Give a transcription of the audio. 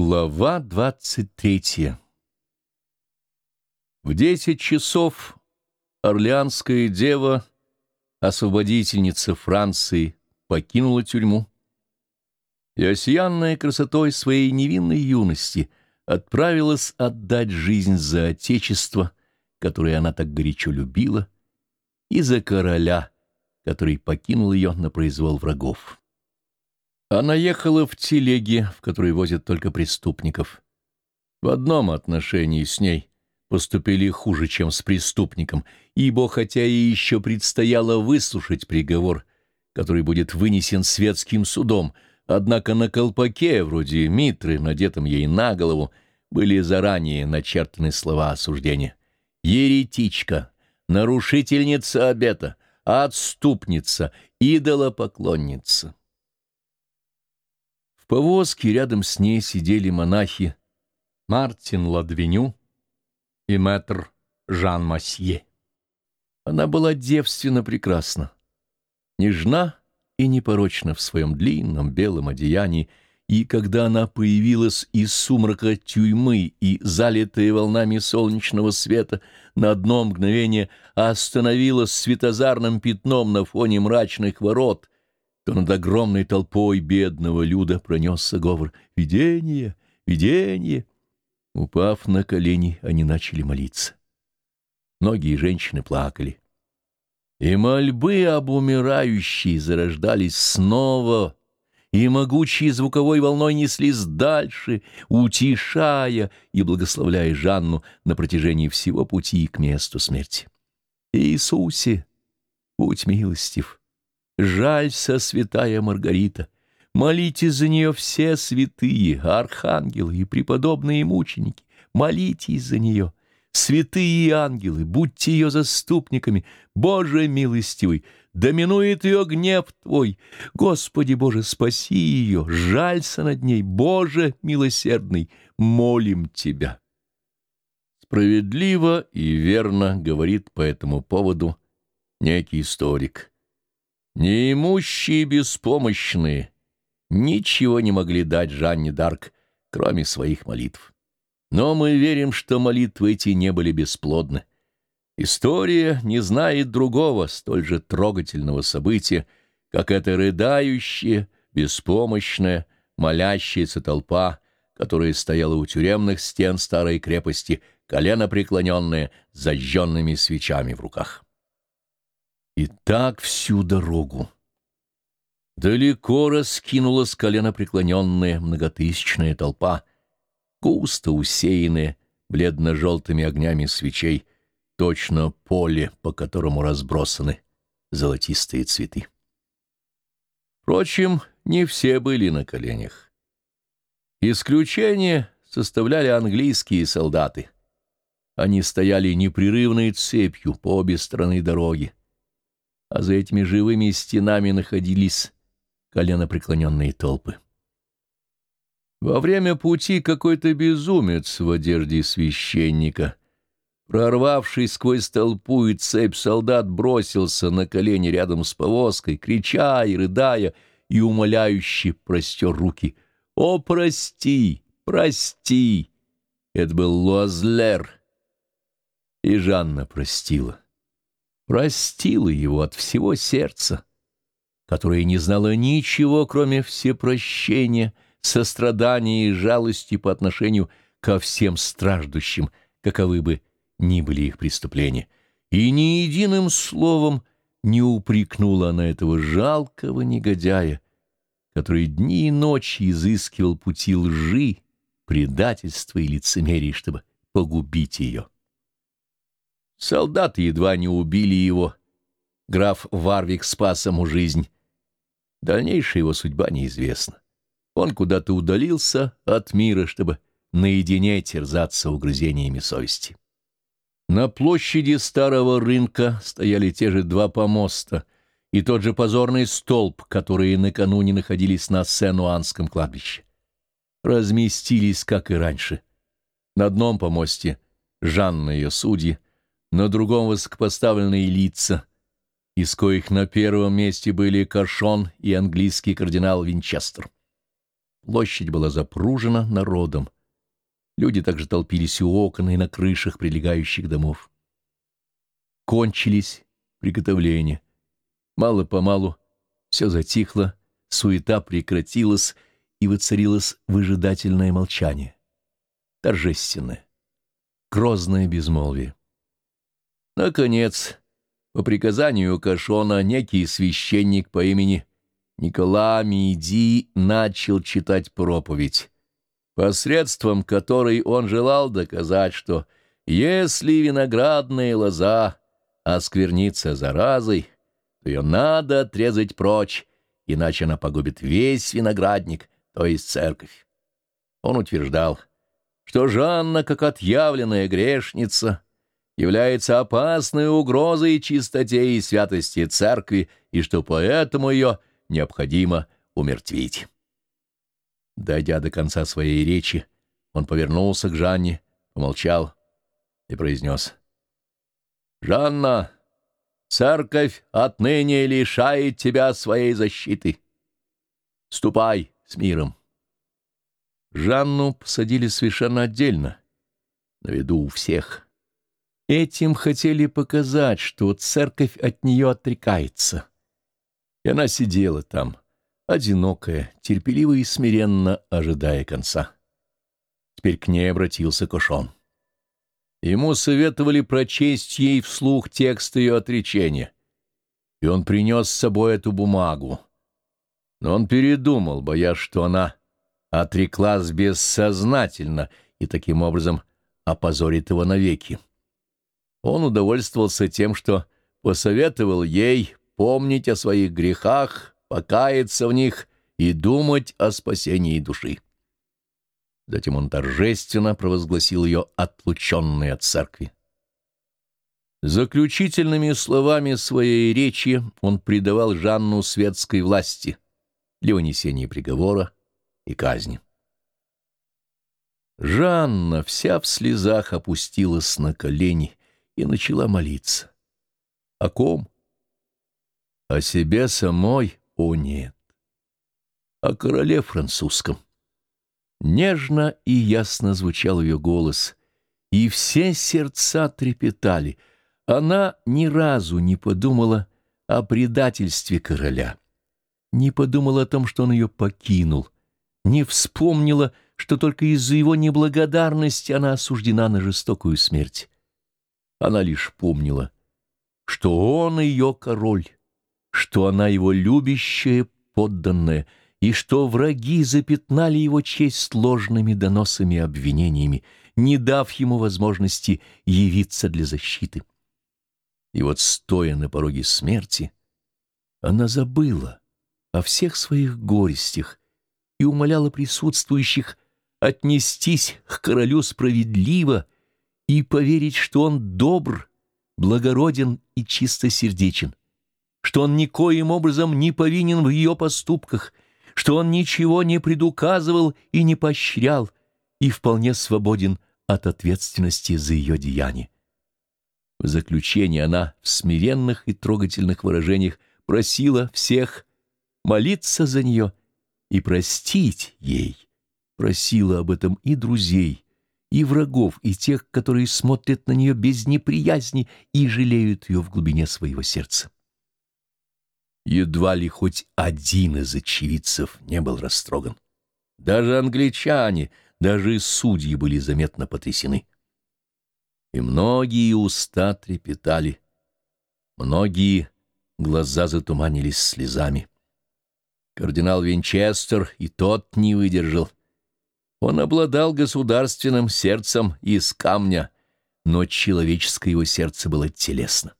Глава двадцать третья В десять часов Орлеанская дева, освободительница Франции, покинула тюрьму и, осиянная красотой своей невинной юности, отправилась отдать жизнь за отечество, которое она так горячо любила, и за короля, который покинул ее на произвол врагов. Она ехала в телеге, в которой возят только преступников. В одном отношении с ней поступили хуже, чем с преступником, ибо хотя и еще предстояло выслушать приговор, который будет вынесен светским судом, однако на колпаке, вроде митры, надетом ей на голову, были заранее начертаны слова осуждения. «Еретичка, нарушительница обета, отступница, идолопоклонница» повозке рядом с ней сидели монахи Мартин Ладвеню и мэтр Жан Масье. Она была девственно прекрасна, нежна и непорочна в своем длинном белом одеянии, и когда она появилась из сумрака тюрьмы и, залитая волнами солнечного света, на одно мгновение остановилась светозарным пятном на фоне мрачных ворот — то над огромной толпой бедного люда пронесся говор «Видение! Видение!». Упав на колени, они начали молиться. Многие женщины плакали. И мольбы об умирающей зарождались снова, и могучей звуковой волной неслись дальше, утешая и благословляя Жанну на протяжении всего пути к месту смерти. «Иисусе, будь милостив!» Жалься, святая Маргарита, молитесь за нее все святые, архангелы и преподобные мученики, молитесь за нее. Святые ангелы, будьте ее заступниками, Боже милостивый, доминует ее гнев Твой. Господи Боже, спаси ее, жалься над ней, Боже милосердный, молим Тебя. Справедливо и верно говорит по этому поводу некий историк. Неимущие и беспомощные ничего не могли дать Жанне Дарк, кроме своих молитв. Но мы верим, что молитвы эти не были бесплодны. История не знает другого, столь же трогательного события, как эта рыдающая, беспомощная, молящаяся толпа, которая стояла у тюремных стен старой крепости, колено преклоненное, зажженными свечами в руках. И так всю дорогу. Далеко раскинулась колено преклоненная многотысячная толпа, густо усеянная бледно-желтыми огнями свечей, точно поле, по которому разбросаны золотистые цветы. Впрочем, не все были на коленях. Исключение составляли английские солдаты. Они стояли непрерывной цепью по обе стороны дороги а за этими живыми стенами находились коленопреклоненные толпы. Во время пути какой-то безумец в одежде священника, прорвавшись сквозь толпу и цепь солдат, бросился на колени рядом с повозкой, крича и рыдая, и умоляюще простер руки. «О, прости, прости!» Это был Луазлер, и Жанна простила простила его от всего сердца, которое не знало ничего, кроме всепрощения, сострадания и жалости по отношению ко всем страждущим, каковы бы ни были их преступления, и ни единым словом не упрекнула она этого жалкого негодяя, который дни и ночи изыскивал пути лжи, предательства и лицемерия, чтобы погубить ее. Солдаты едва не убили его. Граф Варвик спас ему жизнь. Дальнейшая его судьба неизвестна. Он куда-то удалился от мира, чтобы наедине терзаться угрызениями совести. На площади старого рынка стояли те же два помоста и тот же позорный столб, которые накануне находились на Сен-Уанском кладбище. Разместились, как и раньше. На одном помосте Жанна и ее судьи, на другом высокопоставленные лица, из коих на первом месте были Каршон и английский кардинал Винчестер. площадь была запружена народом. Люди также толпились у окон и на крышах прилегающих домов. Кончились приготовления. Мало-помалу все затихло, суета прекратилась, и воцарилось выжидательное молчание. Торжественное, грозное безмолвие. Наконец, по приказанию Кашона, некий священник по имени Никола Миди начал читать проповедь, посредством которой он желал доказать, что если виноградная лоза осквернится заразой, то ее надо отрезать прочь, иначе она погубит весь виноградник, то есть церковь. Он утверждал, что Жанна, как отъявленная грешница, является опасной угрозой чистоте и святости церкви, и что поэтому ее необходимо умертвить. Дойдя до конца своей речи, он повернулся к Жанне, помолчал и произнес. «Жанна, церковь отныне лишает тебя своей защиты. Ступай с миром». Жанну посадили совершенно отдельно, на виду у всех. Этим хотели показать, что церковь от нее отрекается. И она сидела там, одинокая, терпеливо и смиренно ожидая конца. Теперь к ней обратился Кошон. Ему советовали прочесть ей вслух текст ее отречения, и он принес с собой эту бумагу. Но он передумал, боясь, что она отреклась бессознательно и таким образом опозорит его навеки. Он удовольствовался тем, что посоветовал ей помнить о своих грехах, покаяться в них и думать о спасении души. Затем он торжественно провозгласил ее отлученной от церкви. Заключительными словами своей речи он предавал Жанну светской власти для вынесения приговора и казни. Жанна вся в слезах опустилась на колени и начала молиться. О ком? О себе самой? О, нет. О короле французском. Нежно и ясно звучал ее голос, и все сердца трепетали. Она ни разу не подумала о предательстве короля, не подумала о том, что он ее покинул, не вспомнила, что только из-за его неблагодарности она осуждена на жестокую смерть. Она лишь помнила, что он ее король, что она его любящая подданная, и что враги запятнали его честь ложными доносами и обвинениями, не дав ему возможности явиться для защиты. И вот, стоя на пороге смерти, она забыла о всех своих горестях и умоляла присутствующих отнестись к королю справедливо и поверить, что он добр, благороден и чистосердечен что он никоим образом не повинен в ее поступках, что он ничего не предуказывал и не поощрял, и вполне свободен от ответственности за ее деяния. В заключение она в смиренных и трогательных выражениях просила всех молиться за нее и простить ей, просила об этом и друзей, и врагов, и тех, которые смотрят на нее без неприязни и жалеют ее в глубине своего сердца. Едва ли хоть один из очевидцев не был растроган. Даже англичане, даже судьи были заметно потрясены. И многие уста трепетали, многие глаза затуманились слезами. Кардинал Винчестер и тот не выдержал. Он обладал государственным сердцем из камня, но человеческое его сердце было телесно.